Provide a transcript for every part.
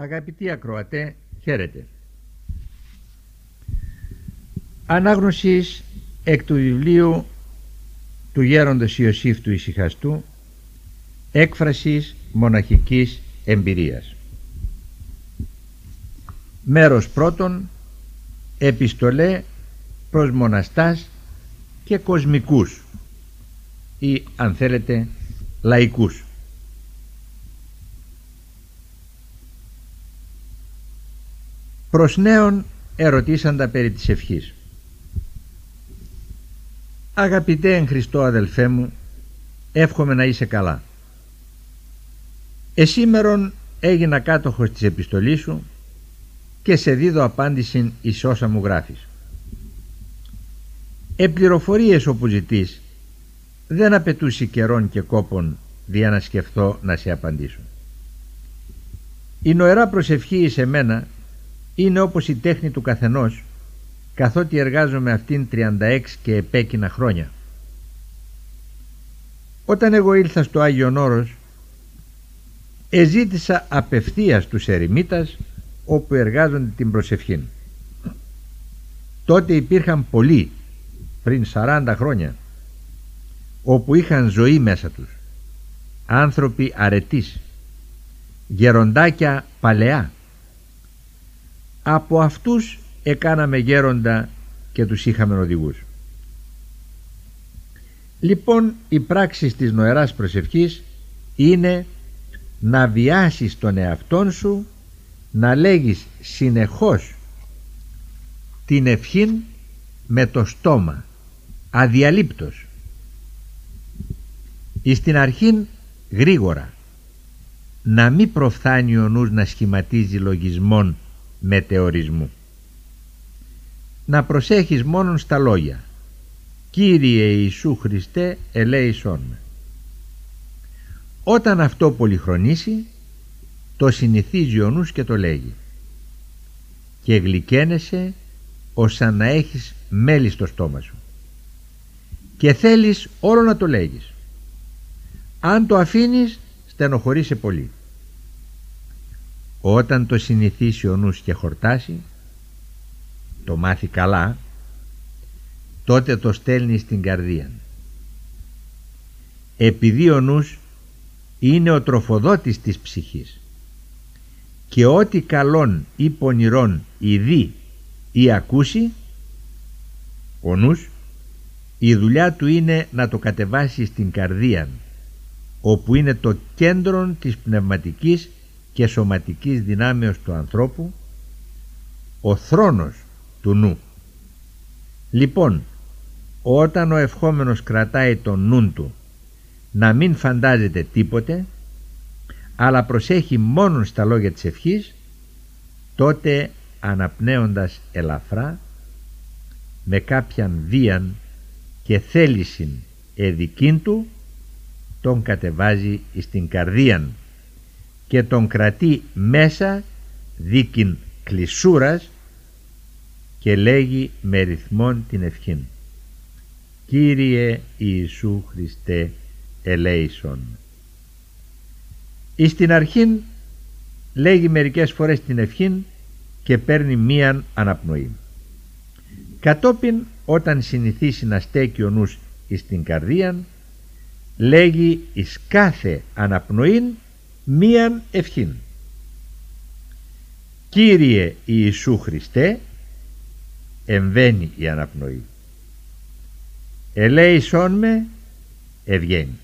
Αγαπητοί ακροατέ, χαίρετε. Ανάγνωσης εκ του βιβλίου του γέροντος Ιωσήφ του Ισυχαστού έκφρασης μοναχικής εμπειρίας. Μέρος πρώτον επιστολέ προς μοναστάς και κοσμικούς ή αν θέλετε λαϊκούς. Προς νέον ερωτήσαντα περί της ευχής. Αγαπητέ εν Χριστώ αδελφέ μου, εύχομαι να είσαι καλά. Εσήμερον έγινα κάτοχος της επιστολής σου και σε δίδω απάντηση εις όσα μου γράφεις. Επληροφορίες όπου ζητείς δεν απαιτούσε καιρών και κόπων δια να σκεφτώ να σε απαντήσω. Η νοερά προσευχή σε μένα είναι όπως η τέχνη του καθενός καθότι εργάζομαι αυτήν 36 και επέκεινα χρόνια. Όταν εγώ ήλθα στο Άγιον Όρος εζήτησα απευθείας τους ερημίτας όπου εργάζονται την προσευχή. Τότε υπήρχαν πολλοί πριν 40 χρόνια όπου είχαν ζωή μέσα τους άνθρωποι αρετής γεροντάκια παλαιά από αυτούς εκάναμε γέροντα και τους είχαμε οδηγούς. Λοιπόν η πράξη της νοεράς προσευχής είναι να βιάσεις τον εαυτόν σου να λέγεις συνεχώς την ευχήν με το στόμα αδιαλείπτος εις την αρχήν γρήγορα να μην προφθάνει ο νους να σχηματίζει λογισμών μετεωρισμού. Να προσέχεις μόνον στα λόγια. Κύριε Ιησού Χριστέ ελέησόν με. Όταν αυτό πολυχρονίσει το συνηθίζει ο νους και το λέγει. Και γλυκαίνεσαι ως να έχεις μέλι στο στόμα σου. Και θέλεις όλο να το λέγεις. Αν το αφήνεις στενοχωρείσαι πολύ όταν το συνηθίσει ο νους και χορτάσει το μάθει καλά τότε το στέλνει στην καρδία. Επειδή ο νους είναι ο τροφοδότης της ψυχής και ό,τι καλόν ή πονηρόν δει ή ακούσει ο νους η δουλειά του είναι να το κατεβάσει στην καρδία όπου είναι το κέντρο της πνευματικής και σωματικής δυνάμεως του ανθρώπου ο θρόνος του νου. Λοιπόν όταν ο ευχόμενος κρατάει τον νου του να μην φαντάζεται τίποτε αλλά προσέχει μόνο στα λόγια της ευχής τότε αναπνέοντας ελαφρά με κάποιαν βίαν και θέλησιν εδικήν του τον κατεβάζει στην καρδίαν και τον κρατεί μέσα δίκην κλεισούρας και λέγει με ρυθμόν την ευχήν Κύριε Ιησού Χριστέ ελέησον Εις την αρχήν λέγει μερικές φορές την ευχήν και παίρνει μίαν αναπνοή. Κατόπιν όταν συνηθίσει να στέκει ο νους εις την καρδίαν λέγει εις κάθε αναπνοήν μίαν ευχήν. Κύριε Ιησού Χριστέ εμβαίνει η αναπνοή. Ελέησόν με ευγαίνει.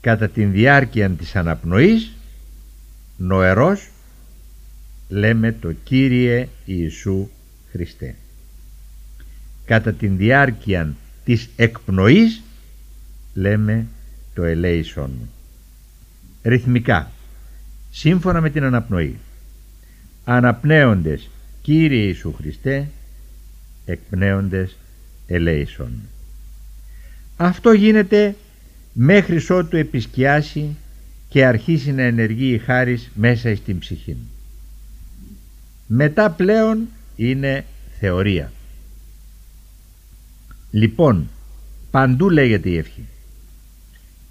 Κατά την διάρκεια της αναπνοής νοερός λέμε το Κύριε Ιησού Χριστέ. Κατά την διάρκεια της εκπνοής λέμε το ελέησόν μου. Ρυθμικά, σύμφωνα με την αναπνοή. Αναπνέοντες Κύριε Ιησού Χριστέ, εκπνέοντες ελέησον. Αυτό γίνεται μέχρι ότου επισκιάσει και αρχίσει να ενεργεί η χάρις μέσα στην ψυχή. Μετά πλέον είναι θεωρία. Λοιπόν, παντού λέγεται η ευχή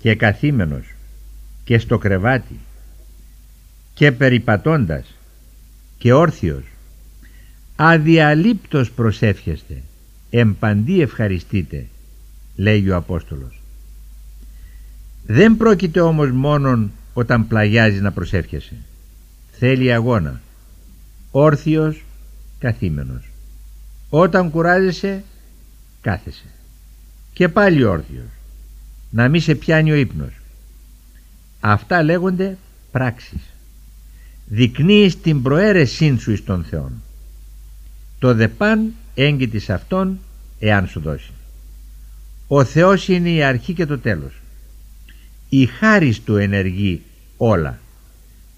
και καθήμενος και στο κρεβάτι και περιπατώντας και όρθιος αδιαλείπτος προσεύχεστε εμπαντή ευχαριστείτε λέει ο Απόστολος. Δεν πρόκειται όμως μόνον όταν πλαγιάζεις να προσεύχεσαι. Θέλει αγώνα. Όρθιος καθήμενος. Όταν κουράζεσαι κάθεσαι. Και πάλι όρθιος να μη σε πιάνει ο ύπνος. Αυτά λέγονται πράξεις. Δεικνύεις την προαίρεσή σου εις τον Θεόν. Το δε παν έγκυτης αυτόν εάν σου δώσει. Ο Θεός είναι η αρχή και το τέλος. Η χάρις του ενεργεί όλα.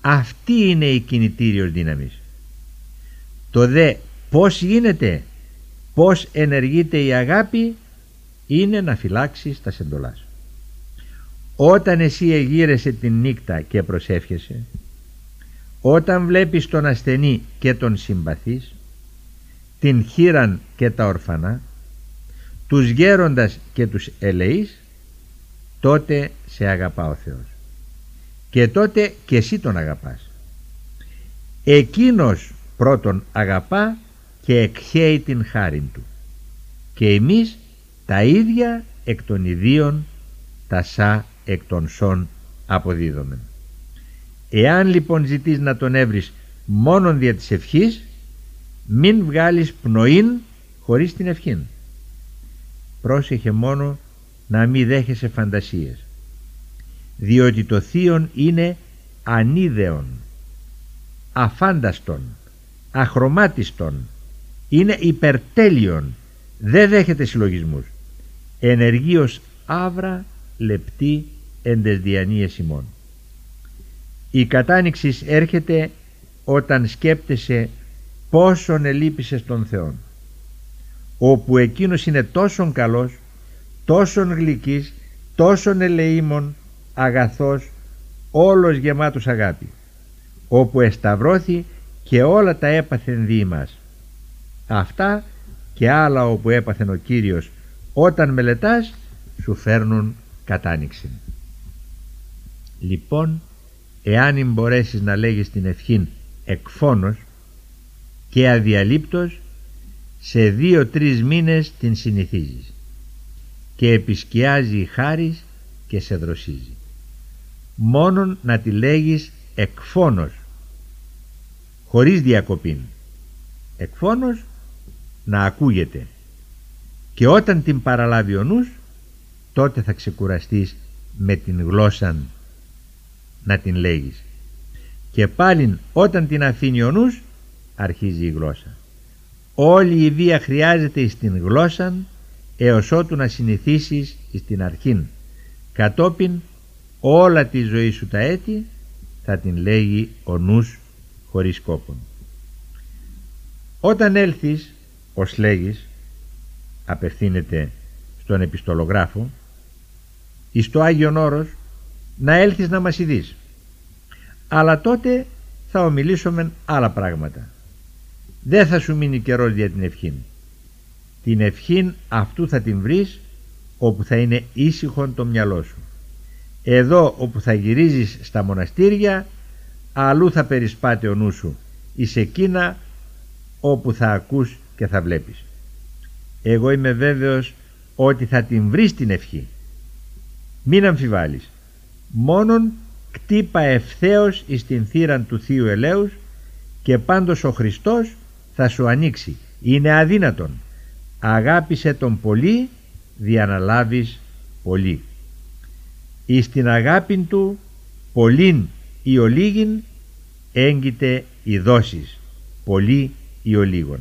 Αυτή είναι η κινητήριος δύναμης. το δε πως γίνεται πως ενεργείται η αγάπη είναι να φυλάξεις τα σεντολάς όταν εσύ εγείρεσαι την νύχτα και προσεύχεσαι όταν βλέπεις τον ασθενή και τον συμπαθείς την χείραν και τα ορφανά τους γέροντας και τους ελεείς τότε σε αγαπά ο Θεός. Και τότε και εσύ τον αγαπάς. Εκείνος πρώτον αγαπά και εκχέει την χάρη του. Και εμείς τα ίδια εκ των ιδίων τα σα εκ των σών αποδίδομεν. Εάν λοιπόν ζητείς να τον έβρεις μόνον δια της ευχής μην βγάλεις πνοήν χωρίς την ευχήν. Πρόσεχε μόνο να μην δέχεσαι φαντασίες διότι το θείον είναι ανίδεον αφάνταστον αχρωμάτιστον είναι υπερτέλειον δεν δέχεται συλλογισμούς. Ενεργείως άβρα λεπτή εν τες διανοίες ημών. Η κατάνοιξης έρχεται όταν σκέπτεσαι πόσον ελείπησες τον Θεόν. Όπου εκείνος είναι τόσον καλός τόσον γλυκής τόσον ελεήμων αγαθός όλος γεμάτος αγάπη όπου εσταυρώθη και όλα τα έπαθεν δι μας αυτά και άλλα όπου έπαθεν ο Κύριος όταν μελετάς σου φέρνουν κατάνοιξη λοιπόν εάν μπορέσεις να λέγεις την ευχήν εκφώνος και αδιαλείπτος σε δύο-τρεις μήνες την συνηθίζεις και επισκιάζει η χάρις και σε δροσίζει. Μόνον να τη λέγεις εκφώνος χωρίς διακοπήν. Εκφώνος να ακούγεται και όταν την παραλάβει ο νους τότε θα ξεκουραστείς με την γλώσσα να την λέγεις. Και πάλιν όταν την αφήνει ο νους αρχίζει η γλώσσα. Όλη η βία χρειάζεται στην γλώσσα έως ότου να συνηθίσεις στην αρχήν. Κατόπιν όλα τη ζωή σου τα έτη θα την λέγει ο νους χωρίς κόπον. Όταν έλθεις ως λέγεις απευθύνεται στον επιστολογράφο εις το Άγιον Όρος να έλθεις να μας ειδείς. Αλλά τότε θα ομιλήσουμε άλλα πράγματα. Δεν θα σου μείνει καιρός για την ευχήν. Την ευχήν αυτού θα την βρεις όπου θα είναι ήσυχον το μυαλό σου. Εδώ όπου θα γυρίζεις στα μοναστήρια αλλού θα περισπάται ο νους σου. Εις εκείνα όπου θα ακούς και θα βλέπεις. Εγώ είμαι βέβαιος ότι θα την βρεις την ευχή. Μην αμφιβάλλεις μόνον κτύπα ευθέως εις την θύραν του Θείου Ελέους και πάντως ο Χριστός θα σου ανοίξει. Είναι αδύνατον. Αγάπησε τον πολύ διαναλάβεις πολύ. Εις την αγάπη του πολλήν ή ολίγην έγκυται η δόσεις πολύ ή ολίγων